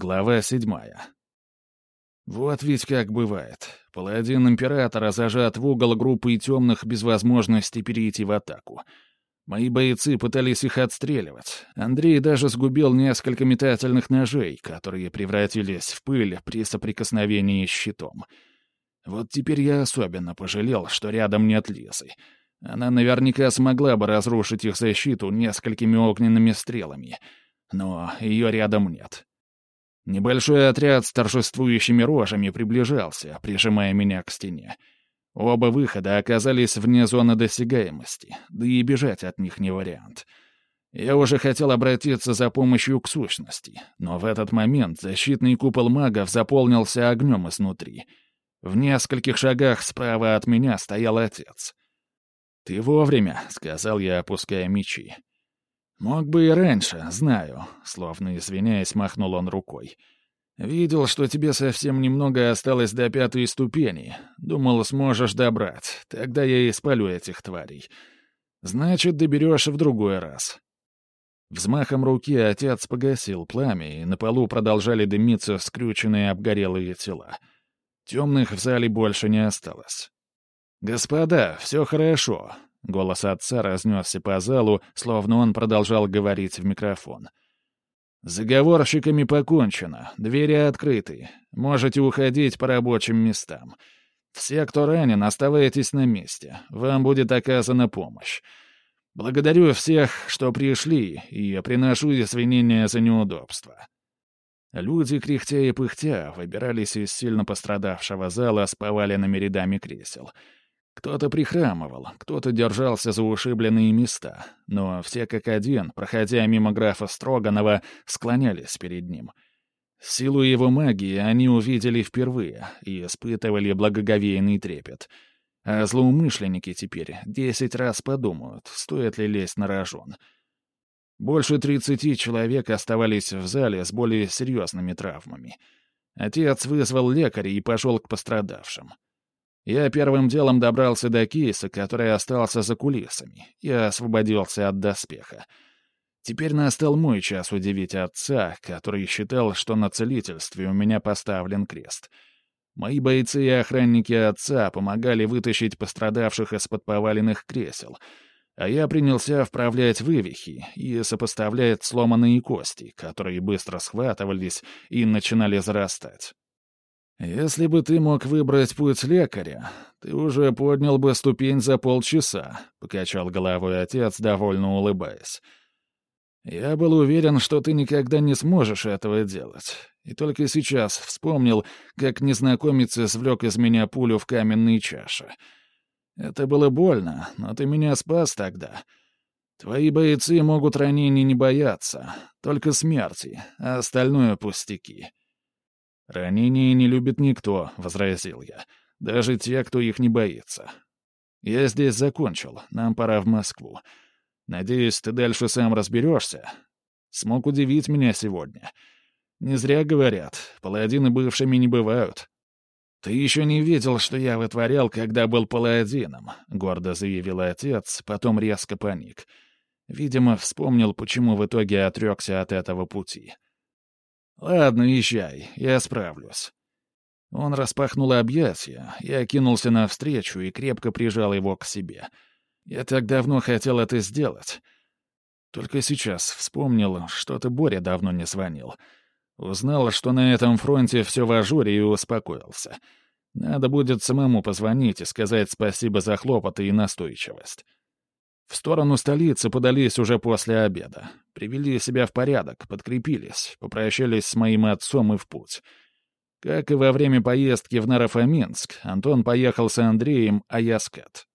Глава седьмая. Вот ведь как бывает. Паладин Императора зажат в угол группы темных без возможности перейти в атаку. Мои бойцы пытались их отстреливать. Андрей даже сгубил несколько метательных ножей, которые превратились в пыль при соприкосновении с щитом. Вот теперь я особенно пожалел, что рядом нет Лизы. Она наверняка смогла бы разрушить их защиту несколькими огненными стрелами. Но ее рядом нет. Небольшой отряд с торжествующими рожами приближался, прижимая меня к стене. Оба выхода оказались вне зоны досягаемости, да и бежать от них не вариант. Я уже хотел обратиться за помощью к сущности, но в этот момент защитный купол магов заполнился огнем изнутри. В нескольких шагах справа от меня стоял отец. «Ты вовремя», — сказал я, опуская мечи. «Мог бы и раньше, знаю», — словно извиняясь, махнул он рукой. «Видел, что тебе совсем немного осталось до пятой ступени. Думал, сможешь добрать. Тогда я и спалю этих тварей. Значит, доберешь в другой раз». Взмахом руки отец погасил пламя, и на полу продолжали дымиться скрюченные обгорелые тела. Темных в зале больше не осталось. «Господа, все хорошо. Голос отца разнесся по залу, словно он продолжал говорить в микрофон. «Заговорщиками покончено, двери открыты. Можете уходить по рабочим местам. Все, кто ранен, оставайтесь на месте. Вам будет оказана помощь. Благодарю всех, что пришли, и приношу извинения за неудобства». Люди, кряхтя и пыхтя, выбирались из сильно пострадавшего зала с поваленными рядами кресел — кто-то прихрамывал, кто-то держался за ушибленные места, но все как один, проходя мимо графа Строганова, склонялись перед ним. Силу его магии они увидели впервые и испытывали благоговейный трепет. А злоумышленники теперь десять раз подумают, стоит ли лезть на рожон. Больше тридцати человек оставались в зале с более серьезными травмами. Отец вызвал лекаря и пошел к пострадавшим. Я первым делом добрался до кейса, который остался за кулисами, и освободился от доспеха. Теперь настал мой час удивить отца, который считал, что на целительстве у меня поставлен крест. Мои бойцы и охранники отца помогали вытащить пострадавших из-под поваленных кресел, а я принялся вправлять вывихи и сопоставлять сломанные кости, которые быстро схватывались и начинали зарастать. «Если бы ты мог выбрать путь лекаря, ты уже поднял бы ступень за полчаса», — покачал головой отец, довольно улыбаясь. «Я был уверен, что ты никогда не сможешь этого делать, и только сейчас вспомнил, как незнакомец извлек из меня пулю в каменные чаши. Это было больно, но ты меня спас тогда. Твои бойцы могут ранений не бояться, только смерти, а остальное — пустяки». «Ранения не любит никто», — возразил я. «Даже те, кто их не боится. Я здесь закончил, нам пора в Москву. Надеюсь, ты дальше сам разберешься. Смог удивить меня сегодня. Не зря говорят, паладины бывшими не бывают». «Ты еще не видел, что я вытворял, когда был паладином», — гордо заявил отец, потом резко паник. Видимо, вспомнил, почему в итоге отрекся от этого пути. «Ладно, езжай, я справлюсь». Он распахнул объятия, я кинулся навстречу и крепко прижал его к себе. Я так давно хотел это сделать. Только сейчас вспомнил, что-то Боря давно не звонил. Узнал, что на этом фронте все в ажуре и успокоился. Надо будет самому позвонить и сказать спасибо за хлопоты и настойчивость. В сторону столицы подались уже после обеда. Привели себя в порядок, подкрепились, попрощались с моим отцом и в путь. Как и во время поездки в Нарафаминск, Антон поехал с Андреем, а я с Кэт.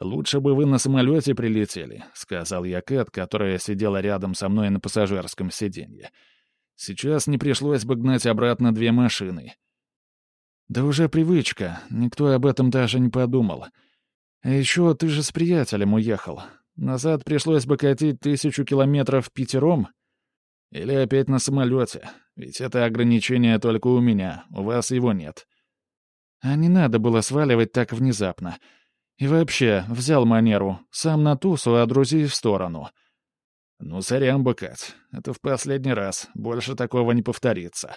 «Лучше бы вы на самолете прилетели», — сказал я Кэт, которая сидела рядом со мной на пассажирском сиденье. «Сейчас не пришлось бы гнать обратно две машины». «Да уже привычка, никто об этом даже не подумал», а еще ты же с приятелем уехал. Назад пришлось бы катить тысячу километров пятером. Или опять на самолете. Ведь это ограничение только у меня, у вас его нет. А не надо было сваливать так внезапно. И вообще, взял манеру. Сам на тусу, а друзей в сторону. «Ну, сорян, Бакать, это в последний раз, больше такого не повторится».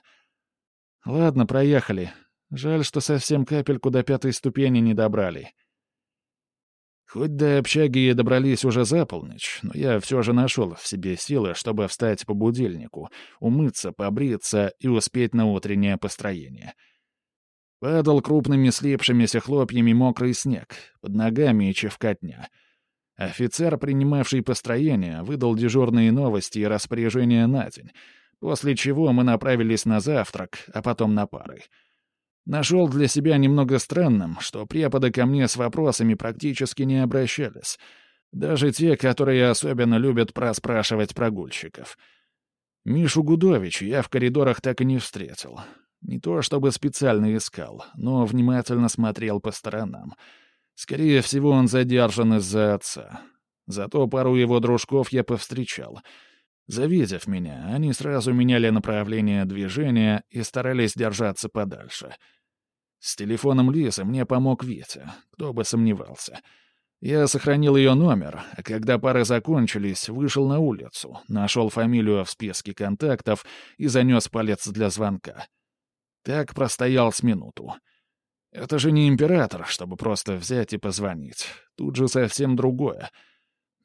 «Ладно, проехали. Жаль, что совсем капельку до пятой ступени не добрали». Хоть до общаги и добрались уже за полночь, но я все же нашел в себе силы, чтобы встать по будильнику, умыться, побриться и успеть на утреннее построение. Падал крупными слепшимися хлопьями мокрый снег, под ногами и чевкотня. Офицер, принимавший построение, выдал дежурные новости и распоряжения на день, после чего мы направились на завтрак, а потом на пары. Нашел для себя немного странным, что преподы ко мне с вопросами практически не обращались. Даже те, которые особенно любят проспрашивать прогульщиков. Мишу Гудовича я в коридорах так и не встретил. Не то чтобы специально искал, но внимательно смотрел по сторонам. Скорее всего, он задержан из-за отца. Зато пару его дружков я повстречал — Завидев меня, они сразу меняли направление движения и старались держаться подальше. С телефоном Лизы мне помог Витя, кто бы сомневался. Я сохранил ее номер, а когда пары закончились, вышел на улицу, нашел фамилию в списке контактов и занес палец для звонка. Так простоял с минуту. Это же не император, чтобы просто взять и позвонить. Тут же совсем другое —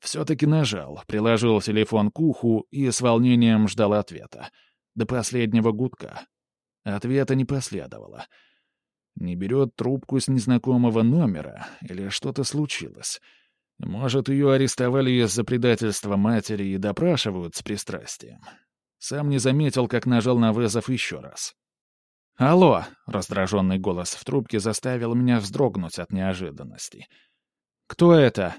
все-таки нажал, приложил телефон к уху и с волнением ждал ответа. До последнего гудка. Ответа не последовало. Не берет трубку с незнакомого номера, или что-то случилось. Может, ее арестовали из-за предательства матери и допрашивают с пристрастием. Сам не заметил, как нажал на вызов еще раз. «Алло!» — раздраженный голос в трубке заставил меня вздрогнуть от неожиданности. «Кто это?»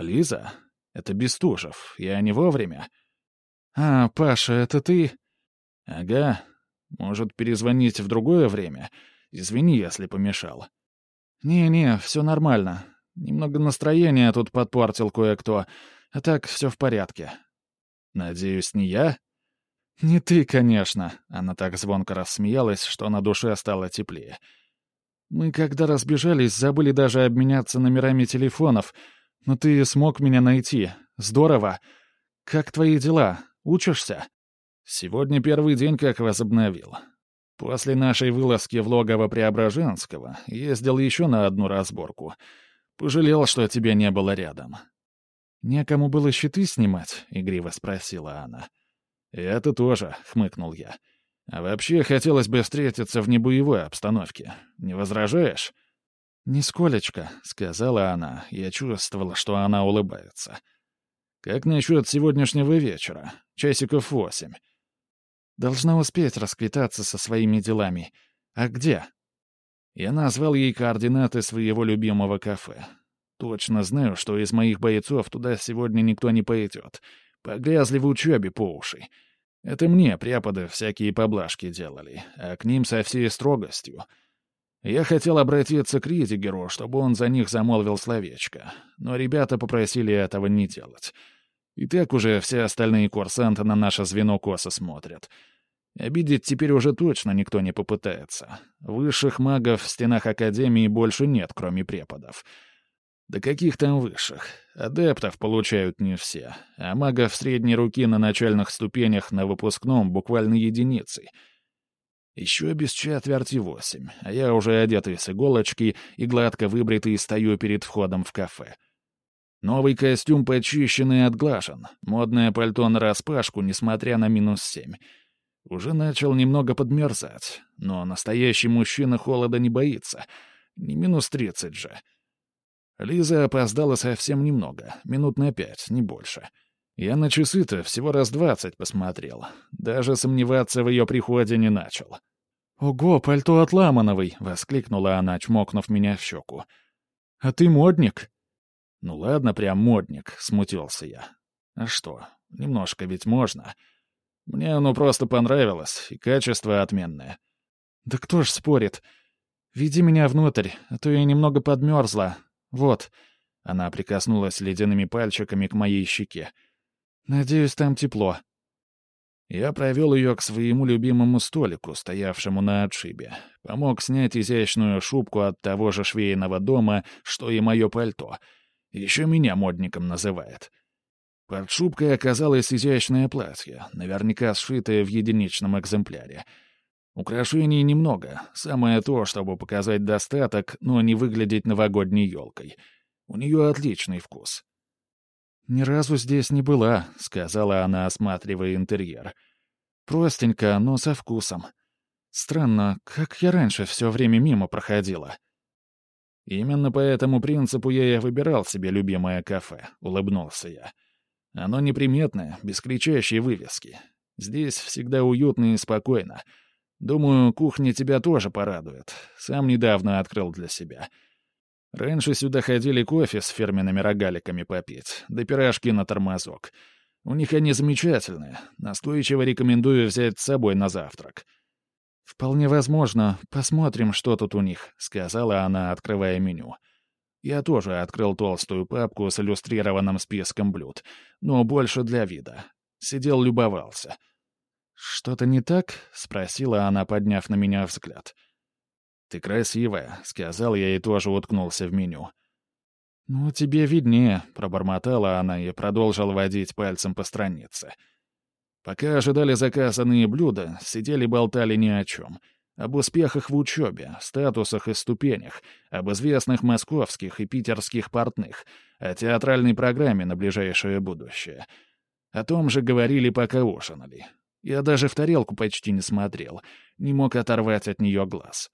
«Лиза? Это Бестужев. Я не вовремя?» «А, Паша, это ты?» «Ага. Может, перезвонить в другое время? Извини, если помешал». «Не-не, все нормально. Немного настроения тут подпортил кое-кто, а так все в порядке». «Надеюсь, не я?» «Не ты, конечно», — она так звонко рассмеялась, что на душе стало теплее. «Мы, когда разбежались, забыли даже обменяться номерами телефонов, но ты смог меня найти. Здорово. Как твои дела? Учишься?» «Сегодня первый день, как возобновил. После нашей вылазки в логово Преображенского ездил еще на одну разборку. Пожалел, что тебя не было рядом». «Некому было щиты снимать?» — игриво спросила она. «Это тоже», — хмыкнул я. «А вообще хотелось бы встретиться в небоевой обстановке. Не возражаешь?» «Нисколечко», — сказала она. Я чувствовала, что она улыбается. «Как насчет сегодняшнего вечера? Часиков восемь». «Должна успеть расквитаться со своими делами. А где?» Я назвал ей координаты своего любимого кафе. Точно знаю, что из моих бойцов туда сегодня никто не пойдет. Погрязли в учебе по уши. Это мне преподы всякие поблажки делали, а к ним со всей строгостью — я хотел обратиться к Ридигеру, чтобы он за них замолвил словечко, но ребята попросили этого не делать. И так уже все остальные курсанты на наше звено косо смотрят. Обидеть теперь уже точно никто не попытается. Высших магов в стенах Академии больше нет, кроме преподов. Да каких там высших? Адептов получают не все, а магов средней руки на начальных ступенях на выпускном буквально единицы — еще без четверти восемь, а я уже одетый с иголочки и гладко выбритый стою перед входом в кафе. Новый костюм почищен и отглажен, модное пальто нараспашку, несмотря на минус семь. Уже начал немного подмерзать, но настоящий мужчина холода не боится. Не минус тридцать же. Лиза опоздала совсем немного, минут на пять, не больше. — я на часы-то всего раз двадцать посмотрел. Даже сомневаться в ее приходе не начал. «Ого, пальто от Ламановой!» — воскликнула она, чмокнув меня в щеку. «А ты модник?» «Ну ладно, прям модник», — смутился я. «А что, немножко ведь можно. Мне оно просто понравилось, и качество отменное». «Да кто ж спорит? Веди меня внутрь, а то я немного подмерзла. Вот». Она прикоснулась ледяными пальчиками к моей щеке. Надеюсь, там тепло». Я провел ее к своему любимому столику, стоявшему на отшибе. Помог снять изящную шубку от того же швейного дома, что и мое пальто. Еще меня модником называет. Под шубкой оказалось изящное платье, наверняка сшитое в единичном экземпляре. Украшений немного, самое то, чтобы показать достаток, но не выглядеть новогодней елкой. У нее отличный вкус. «Ни разу здесь не была», — сказала она, осматривая интерьер. «Простенько, но со вкусом. Странно, как я раньше все время мимо проходила». «Именно по этому принципу я и выбирал себе любимое кафе», — улыбнулся я. Оно неприметное, без кричащей вывески. Здесь всегда уютно и спокойно. Думаю, кухня тебя тоже порадует. Сам недавно открыл для себя. Раньше сюда ходили кофе с фирменными рогаликами попить, да пирожки на тормозок. У них они замечательные. Настойчиво рекомендую взять с собой на завтрак. «Вполне возможно. Посмотрим, что тут у них», — сказала она, открывая меню. Я тоже открыл толстую папку с иллюстрированным списком блюд, но больше для вида. Сидел, любовался. «Что-то не так?» — спросила она, подняв на меня взгляд. «Ты красивая», — сказал я и тоже уткнулся в меню. «Ну, тебе виднее», — пробормотала она и продолжила водить пальцем по странице. Пока ожидали заказанные блюда, сидели болтали ни о чем — об успехах в учебе, статусах и ступенях, об известных московских и питерских портных, о театральной программе на ближайшее будущее. О том же говорили, пока ужинали. Я даже в тарелку почти не смотрел, не мог оторвать от нее глаз.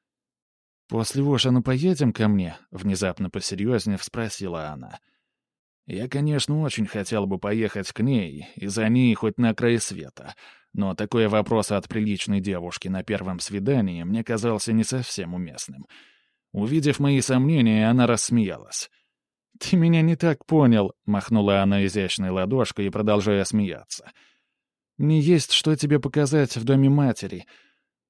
«После ужина поедем ко мне?» — внезапно посерьезнее спросила она. «Я, конечно, очень хотел бы поехать к ней, и за ней хоть на край света, но такой вопрос от приличной девушки на первом свидании мне казался не совсем уместным. Увидев мои сомнения, она рассмеялась. «Ты меня не так понял», — махнула она изящной ладошкой, продолжая смеяться. «Мне есть что тебе показать в доме матери.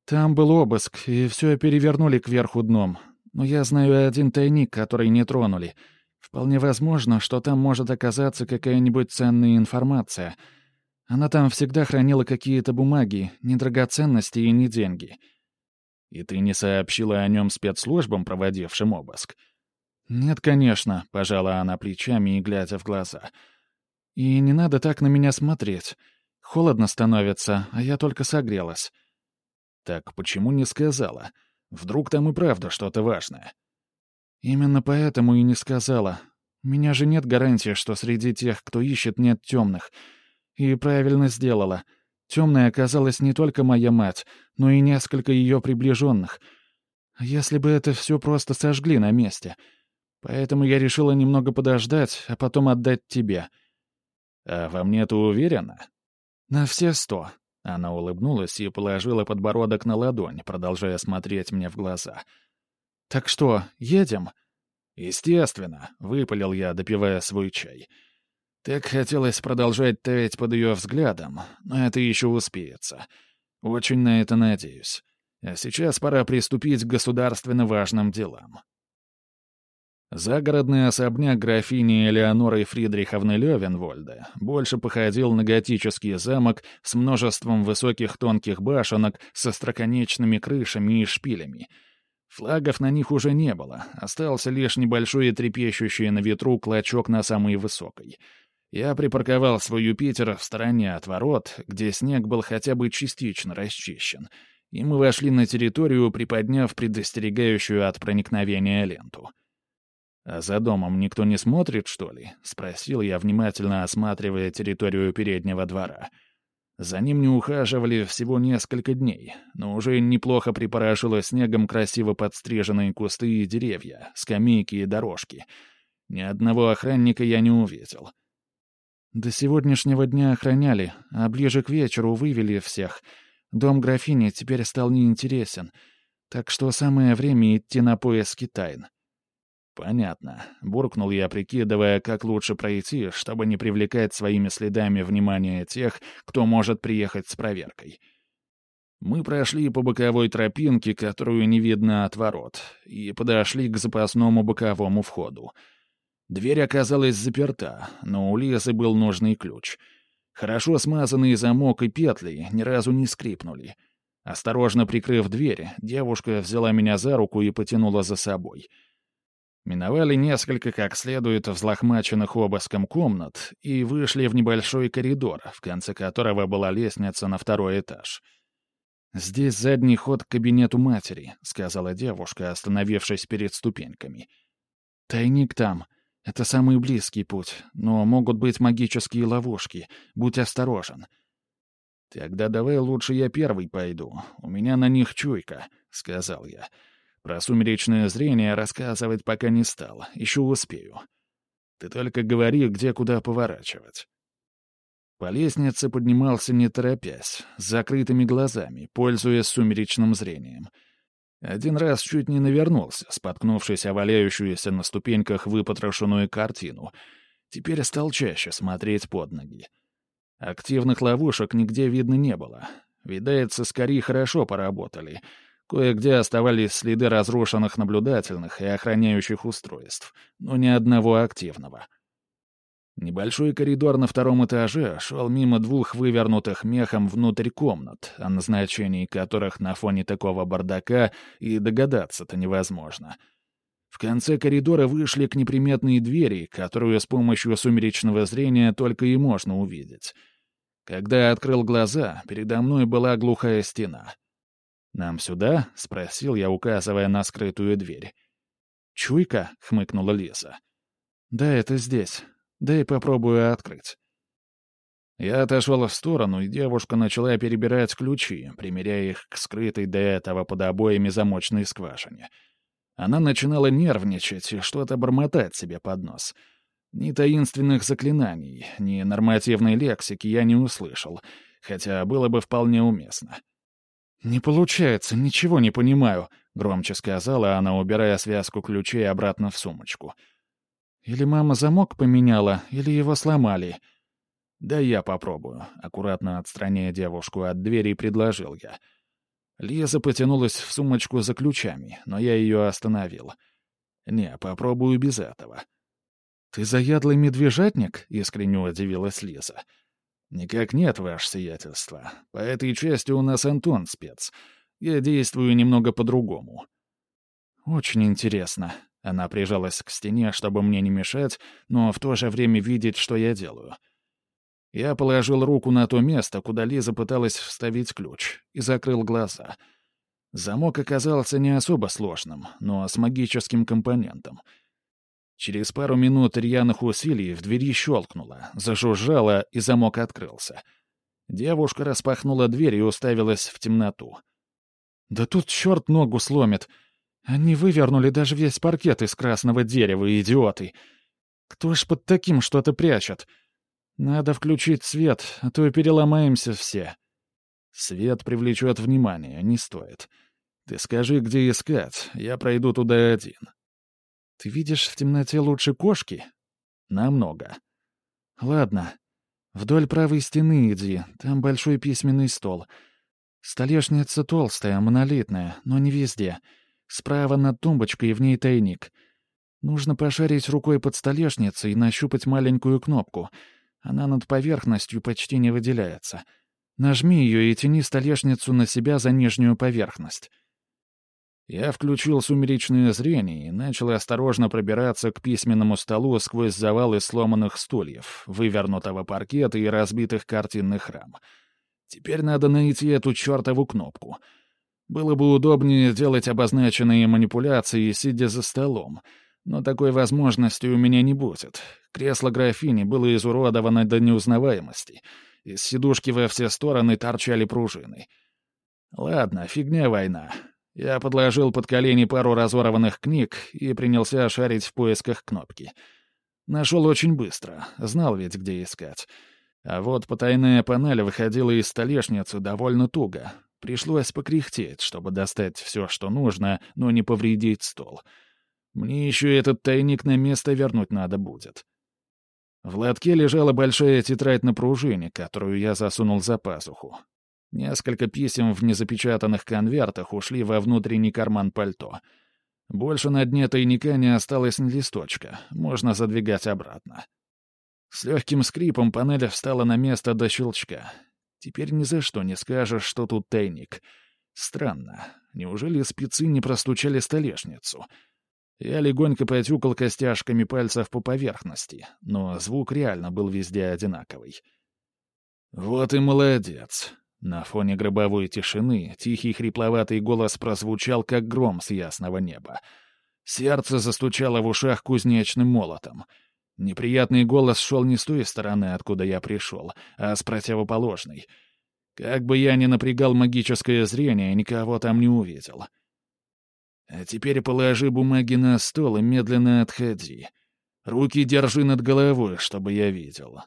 Там был обыск, и все перевернули кверху дном. Но я знаю один тайник, который не тронули. Вполне возможно, что там может оказаться какая-нибудь ценная информация». Она там всегда хранила какие-то бумаги, не драгоценности и не деньги. И ты не сообщила о нем спецслужбам, проводившим обыск? Нет, конечно, пожала она плечами и глядя в глаза. И не надо так на меня смотреть. Холодно становится, а я только согрелась. Так почему не сказала? Вдруг там и правда что-то важное? Именно поэтому и не сказала. Меня же нет гарантии, что среди тех, кто ищет, нет темных — и правильно сделала. Темная оказалась не только моя мать, но и несколько ее приближенных. Если бы это все просто сожгли на месте. Поэтому я решила немного подождать, а потом отдать тебе. А во мне ты уверена? На все сто. Она улыбнулась и положила подбородок на ладонь, продолжая смотреть мне в глаза. «Так что, едем?» «Естественно», — выпалил я, допивая свой чай. Так хотелось продолжать таять под ее взглядом, но это еще успеется. Очень на это надеюсь. А сейчас пора приступить к государственно важным делам. Загородный особняк графини Элеоноры Фридриховны Левенвольда больше походил на готический замок с множеством высоких тонких башенок со строконечными крышами и шпилями. Флагов на них уже не было, остался лишь небольшой трепещущий на ветру клочок на самой высокой — я припарковал свой Юпитер в стороне от ворот, где снег был хотя бы частично расчищен, и мы вошли на территорию, приподняв предостерегающую от проникновения ленту. «А за домом никто не смотрит, что ли?» — спросил я, внимательно осматривая территорию переднего двора. За ним не ухаживали всего несколько дней, но уже неплохо припорожило снегом красиво подстриженные кусты и деревья, скамейки и дорожки. Ни одного охранника я не увидел — до сегодняшнего дня охраняли, а ближе к вечеру вывели всех. Дом графини теперь стал неинтересен, так что самое время идти на поиски тайн. «Понятно», — буркнул я, прикидывая, как лучше пройти, чтобы не привлекать своими следами внимание тех, кто может приехать с проверкой. Мы прошли по боковой тропинке, которую не видно от ворот, и подошли к запасному боковому входу — Дверь оказалась заперта, но у Лизы был нужный ключ. Хорошо смазанный замок и петли ни разу не скрипнули. Осторожно прикрыв дверь, девушка взяла меня за руку и потянула за собой. Миновали несколько как следует взлохмаченных обыском комнат и вышли в небольшой коридор, в конце которого была лестница на второй этаж. «Здесь задний ход к кабинету матери», — сказала девушка, остановившись перед ступеньками. «Тайник там. Это самый близкий путь, но могут быть магические ловушки. Будь осторожен». «Тогда давай лучше я первый пойду. У меня на них чуйка», — сказал я. Про сумеречное зрение рассказывать пока не стал, еще успею. Ты только говори, где куда поворачивать. По лестнице поднимался не торопясь, с закрытыми глазами, пользуясь сумеречным зрением. Один раз чуть не навернулся, споткнувшись о валяющуюся на ступеньках выпотрошенную картину. Теперь стал чаще смотреть под ноги. Активных ловушек нигде видно не было. Видается, скорее хорошо поработали — Кое-где оставались следы разрушенных наблюдательных и охраняющих устройств, но ни одного активного. Небольшой коридор на втором этаже шел мимо двух вывернутых мехом внутрь комнат, о назначении которых на фоне такого бардака и догадаться-то невозможно. В конце коридора вышли к неприметной двери, которую с помощью сумеречного зрения только и можно увидеть. Когда я открыл глаза, передо мной была глухая стена — «Нам сюда?» — спросил я, указывая на скрытую дверь. «Чуйка?» — хмыкнула Лиза. «Да, это здесь. Дай попробую открыть». Я отошел в сторону, и девушка начала перебирать ключи, примеряя их к скрытой до этого под обоями замочной скважине. Она начинала нервничать и что-то бормотать себе под нос. Ни таинственных заклинаний, ни нормативной лексики я не услышал, хотя было бы вполне уместно. «Не получается, ничего не понимаю», — громче сказала она, убирая связку ключей обратно в сумочку. «Или мама замок поменяла, или его сломали». «Да я попробую», — аккуратно отстраняя девушку от двери, предложил я. Лиза потянулась в сумочку за ключами, но я ее остановил. «Не, попробую без этого». «Ты заядлый медвежатник?» — искренне удивилась Лиза. «Никак нет, ваше сиятельство. По этой части у нас Антон спец. Я действую немного по-другому». «Очень интересно». Она прижалась к стене, чтобы мне не мешать, но в то же время видеть, что я делаю. Я положил руку на то место, куда Лиза пыталась вставить ключ, и закрыл глаза. Замок оказался не особо сложным, но с магическим компонентом — Через пару минут рьяных усилий в двери щелкнуло, зажужжало, и замок открылся. Девушка распахнула дверь и уставилась в темноту. «Да тут черт ногу сломит! Они вывернули даже весь паркет из красного дерева, идиоты! Кто ж под таким что-то прячет? Надо включить свет, а то и переломаемся все». «Свет привлечет внимание, не стоит. Ты скажи, где искать, я пройду туда один». Ты видишь в темноте лучше кошки? Намного. Ладно. Вдоль правой стены иди, там большой письменный стол. Столешница толстая, монолитная, но не везде. Справа над тумбочкой в ней тайник. Нужно пошарить рукой под столешницей и нащупать маленькую кнопку. Она над поверхностью почти не выделяется. Нажми ее и тяни столешницу на себя за нижнюю поверхность. Я включил сумеречное зрение и начал осторожно пробираться к письменному столу сквозь завалы сломанных стульев, вывернутого паркета и разбитых картинных рам. Теперь надо найти эту чертову кнопку. Было бы удобнее делать обозначенные манипуляции, сидя за столом, но такой возможности у меня не будет. Кресло графини было изуродовано до неузнаваемости. Из сидушки во все стороны торчали пружины. Ладно, фигня война. Я подложил под колени пару разорванных книг и принялся шарить в поисках кнопки. Нашел очень быстро, знал ведь, где искать. А вот потайная панель выходила из столешницы довольно туго. Пришлось покряхтеть, чтобы достать все, что нужно, но не повредить стол. Мне еще этот тайник на место вернуть надо будет. В лотке лежала большая тетрадь на пружине, которую я засунул за пазуху. Несколько писем в незапечатанных конвертах ушли во внутренний карман пальто. Больше на дне тайника не осталось ни листочка, можно задвигать обратно. С легким скрипом панель встала на место до щелчка. Теперь ни за что не скажешь, что тут тайник. Странно. Неужели спецы не простучали столешницу? Я легонько потюкал костяшками пальцев по поверхности, но звук реально был везде одинаковый. «Вот и молодец!» На фоне гробовой тишины тихий хрипловатый голос прозвучал, как гром с ясного неба. Сердце застучало в ушах кузнечным молотом. Неприятный голос шел не с той стороны, откуда я пришел, а с противоположной. Как бы я ни напрягал магическое зрение, никого там не увидел. А теперь положи бумаги на стол и медленно отходи. Руки держи над головой, чтобы я видел.